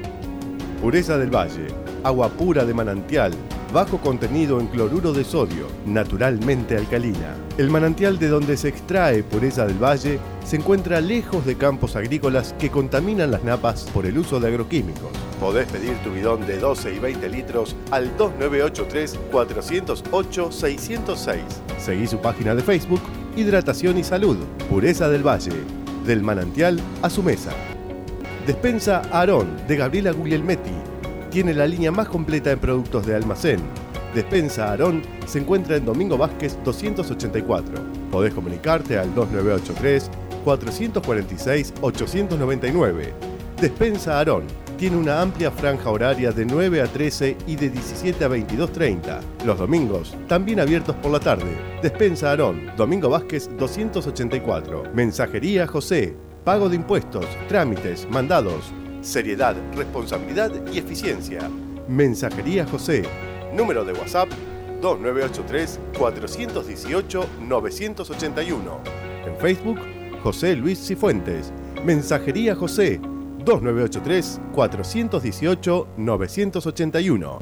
Pureza del Valle, agua pura de manantial, bajo contenido en cloruro de sodio, naturalmente alcalina. El manantial de donde se extrae pureza del valle se encuentra lejos de campos agrícolas que contaminan las napas por el uso de agroquímicos. Podés pedir tu bidón de 12 y 20 litros al 2983 408 606. Seguí su página de Facebook, Hidratación y Salud, Pureza del Valle, del manantial a su mesa. Despensa Aarón de Gabriela Guglielmetti. Tiene la línea más completa en productos de almacén. Despensa Aarón se encuentra en Domingo Vázquez 284. Podés comunicarte al 2983 446 899. Despensa Aarón tiene una amplia franja horaria de 9 a 13 y de 17 a 22.30. Los domingos, también abiertos por la tarde. Despensa Aarón, Domingo Vázquez 284. Mensajería José, pago de impuestos, trámites, mandados, seriedad, responsabilidad y eficiencia. Mensajería José, número de WhatsApp 2983 418 981. En Facebook, José Luis Cifuentes. Mensajería José 2983 418 981.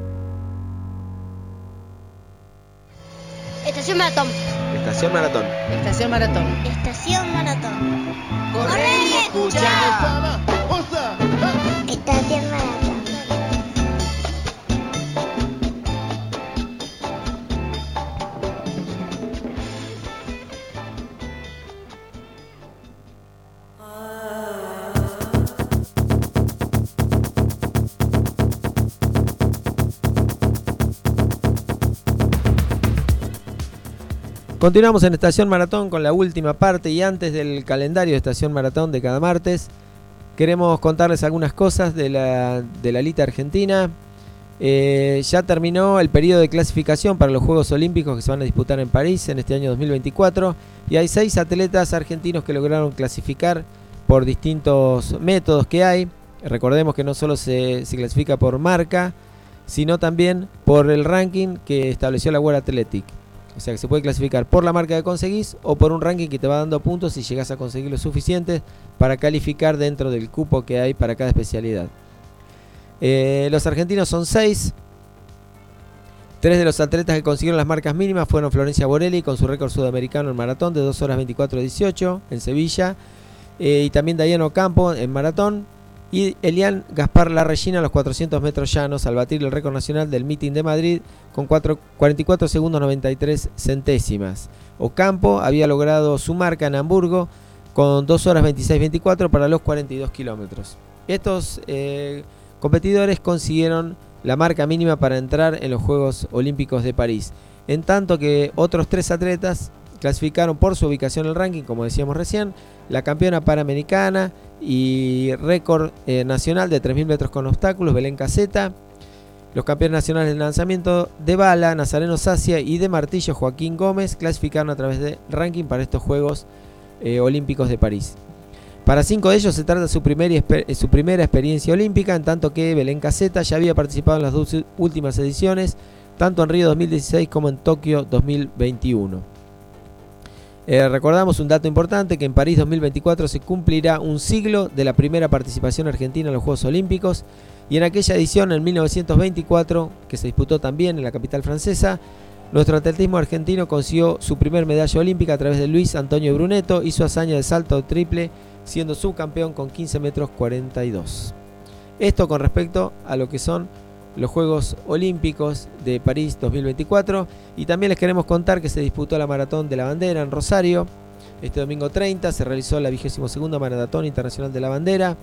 Estación Maratón. Estación Maratón. Estación Maratón. Estación Maratón. Corre y escucha. Continuamos en Estación Maratón con la última parte y antes del calendario de Estación Maratón de cada martes. Queremos contarles algunas cosas de la, de la Lita Argentina. Eh, ya terminó el periodo de clasificación para los Juegos Olímpicos que se van a disputar en París en este año 2024 y hay seis atletas argentinos que lograron clasificar por distintos métodos que hay. Recordemos que no solo se, se clasifica por marca, sino también por el ranking que estableció la World Athletic. O sea que se puede clasificar por la marca que conseguís o por un ranking que te va dando puntos si llegas a conseguir lo suficiente para calificar dentro del cupo que hay para cada especialidad. Eh, los argentinos son seis. Tres de los atletas que consiguieron las marcas mínimas fueron Florencia Borelli con su récord sudamericano en maratón de 2 horas 24 18 en Sevilla. eh, y también Diana Ocampo en maratón. Y Elian Gaspar Larregina a los 400 metros llanos al batir el récord nacional del meeting de Madrid con 4 44 segundos 93 centésimas. Ocampo había logrado su marca en Hamburgo con 2 horas 26-24 para los 42 kilómetros. Estos eh, competidores consiguieron la marca mínima para entrar en los Juegos Olímpicos de París, en tanto que otros tres atletas clasificaron por su ubicación en el ranking, como decíamos recién, la campeona panamericana y récord eh, nacional de 3.000 metros con obstáculos, Belén Caseta, los campeones nacionales de lanzamiento de bala, Nazareno Sacia y de martillo, Joaquín Gómez, clasificaron a través de ranking para estos Juegos eh, Olímpicos de París. Para cinco de ellos se trata su, eh, su primera experiencia olímpica, en tanto que Belén Caseta ya había participado en las dos últimas ediciones, tanto en Río 2016 como en Tokio 2021. Eh, recordamos un dato importante que en París 2024 se cumplirá un siglo de la primera participación argentina en los Juegos Olímpicos y en aquella edición en 1924, que se disputó también en la capital francesa, nuestro atletismo argentino consiguió su primer medalla olímpica a través de Luis Antonio Brunetto y su hazaña de salto triple, siendo subcampeón con 15 metros 42. Esto con respecto a lo que son los Juegos Olímpicos de París 2024 y también les queremos contar que se disputó la Maratón de la Bandera en Rosario. Este domingo 30 se realizó la 22 Maratón Internacional de la Bandera,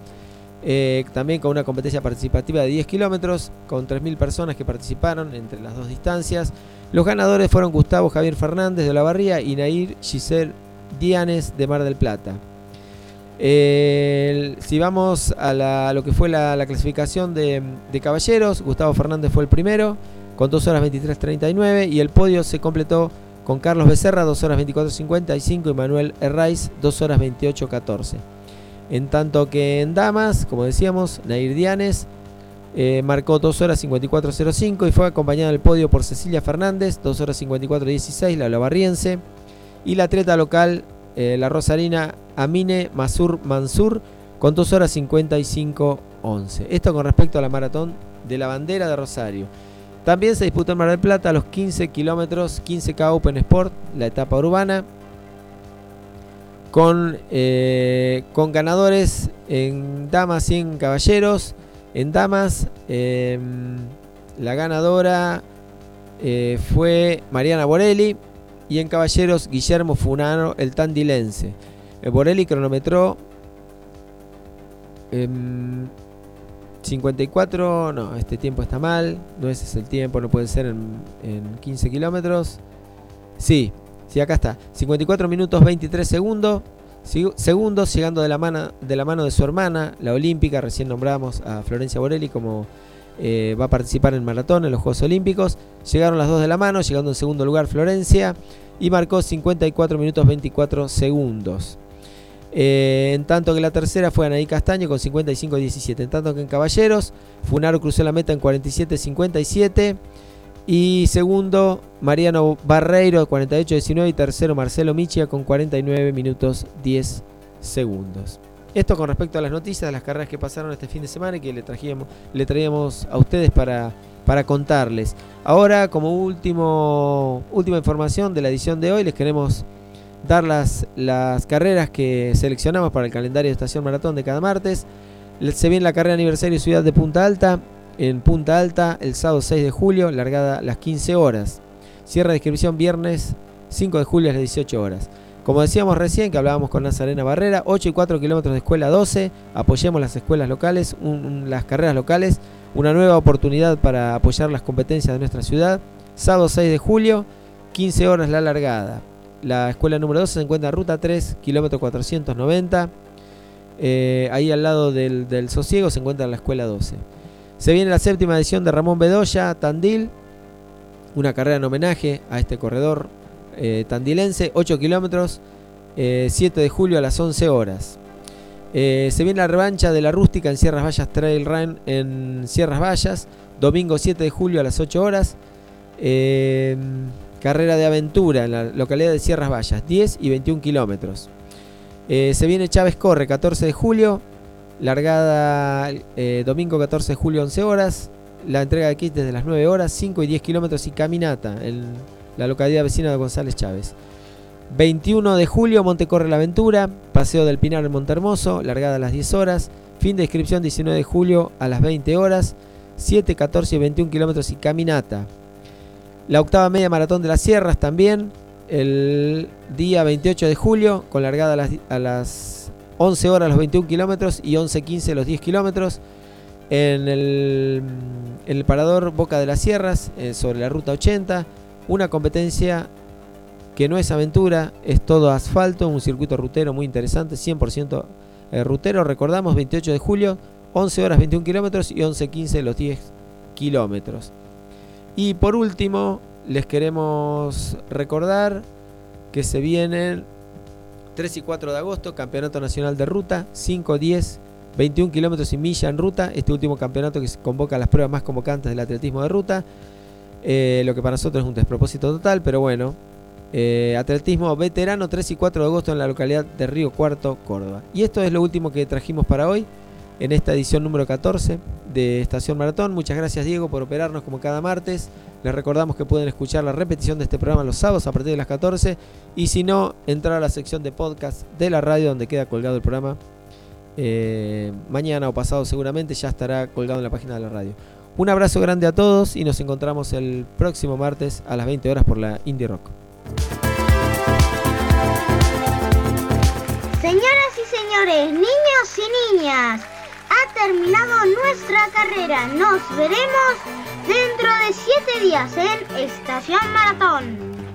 eh, también con una competencia participativa de 10 kilómetros, con 3.000 personas que participaron entre las dos distancias. Los ganadores fueron Gustavo Javier Fernández de La Barría y Nair Giselle Dianes de Mar del Plata. Si vamos a, la- a lo que fue la, la clasificación de, de caballeros, Gustavo Fernández fue el primero con 2 horas 23.39 y el podio se completó con Carlos Becerra 2 horas 24.55 y Manuel Herraiz 2 horas 28.14. En tanto que en damas, como decíamos, Nair Dianes eh, marcó 2 horas 54.05 y fue acompañada del podio por Cecilia Fernández 2 horas 54.16, la lavarriense y la atleta local, eh, la rosarina Amine Masur Mansur con 2 horas 55.11. Esto con respecto a la maratón de la bandera de Rosario. También se disputó en Mar del Plata los 15 kilómetros 15K Open Sport, la etapa urbana, con, eh, con ganadores en damas y en caballeros. En damas, eh, la ganadora eh, fue Mariana Borelli y en caballeros Guillermo Funano, el tandilense. Borelli cronometró em, 54, no, este tiempo está mal, no ese es el tiempo, no puede ser en, en 15 kilómetros. Sí, sí, acá está, 54 minutos 23 segundos, segundos llegando de la, mano, de la mano de su hermana, la olímpica, recién nombramos a Florencia Borelli como eh, va a participar en maratón en los Juegos Olímpicos. Llegaron las dos de la mano, llegando en segundo lugar Florencia y marcó 54 minutos 24 segundos. Eh, en tanto que la tercera fue Anaí Castaño con 55-17. En tanto que en Caballeros, Funaro cruzó la meta en 47-57. Y segundo, Mariano Barreiro 48-19. Y tercero, Marcelo Michia con 49 minutos 10 segundos. Esto con respecto a las noticias las carreras que pasaron este fin de semana y que le, le traíamos a ustedes para, para contarles. Ahora, como último, última información de la edición de hoy, les queremos dar las, las carreras que seleccionamos para el calendario de Estación Maratón de cada martes. Se viene la carrera aniversario Ciudad de Punta Alta, en Punta Alta el sábado 6 de julio, largada a las 15 horas. Cierre de inscripción viernes 5 de julio a las 18 horas. Como decíamos recién, que hablábamos con Nazarena Barrera, 8 y 4 kilómetros de escuela 12, apoyemos las escuelas locales, las carreras locales, una nueva oportunidad para apoyar las competencias de nuestra ciudad. Sábado 6 de julio, 15 horas la largada. La escuela número 12 se encuentra en ruta 3, kilómetro 490. Eh, ahí al lado del sosiego se encuentra la escuela 12. Se viene la séptima edición de Ramón Bedoya, Tandil. Una carrera en homenaje a este corredor eh, tandilense, 8 kilómetros, eh, 7 de julio a las 11 horas. Eh, se viene la revancha de la rústica en Sierras Vallas Trail Run en Sierras Vallas, domingo 7 de julio a las 8 horas. Eh, carrera de aventura en la localidad de Sierras Vallas, 10 y 21 kilómetros. Eh, se viene Chávez Corre, 14 de julio, largada eh, domingo 14 de julio, 11 horas. la entrega de kits desde las 9 horas, 5 y 10 kilómetros y caminata en la localidad vecina de González Chávez. 21 de julio, Montecorre la Aventura, Paseo del Pinar en Montermoso, largada a las 10 horas. Fin de inscripción 19 de julio a las 20 horas, 7, 14 y 21 kilómetros y caminata. La octava media maratón de las sierras también, el día 28 de julio, con largada a las, a las 11 horas los 21 kilómetros y 11.15 los 10 kilómetros. En el, en el parador Boca de las Sierras, eh, sobre la ruta 80, una competencia que no es aventura, es todo asfalto, un circuito rutero muy interesante, 100% eh, rutero. Recordamos, 28 de julio, 11 horas 21 kilómetros y 11.15 los 10 kilómetros. Y por último, les queremos recordar que se vienen 3 y 4 de agosto, Campeonato Nacional de Ruta, 5, 10, 21 kilómetros y milla en ruta. Este último campeonato que se convoca a las pruebas más convocantes del atletismo de ruta. Eh, lo que para nosotros es un despropósito total, pero bueno. Eh, atletismo veterano 3 y 4 de agosto en la localidad de Río Cuarto, Córdoba. Y esto es lo último que trajimos para hoy en esta edición número 14 de Estación Maratón. Muchas gracias Diego por operarnos como cada martes. Les recordamos que pueden escuchar la repetición de este programa los sábados a partir de las 14 y si no, entrar a la sección de podcast de la radio donde queda colgado el programa. Eh, mañana o pasado seguramente ya estará colgado en la página de la radio. Un abrazo grande a todos y nos encontramos el próximo martes a las 20 horas por la Indie Rock. Señoras y señores, niños y niñas, ha terminado nuestra carrera. Nos veremos dentro de siete días en Estación Maratón.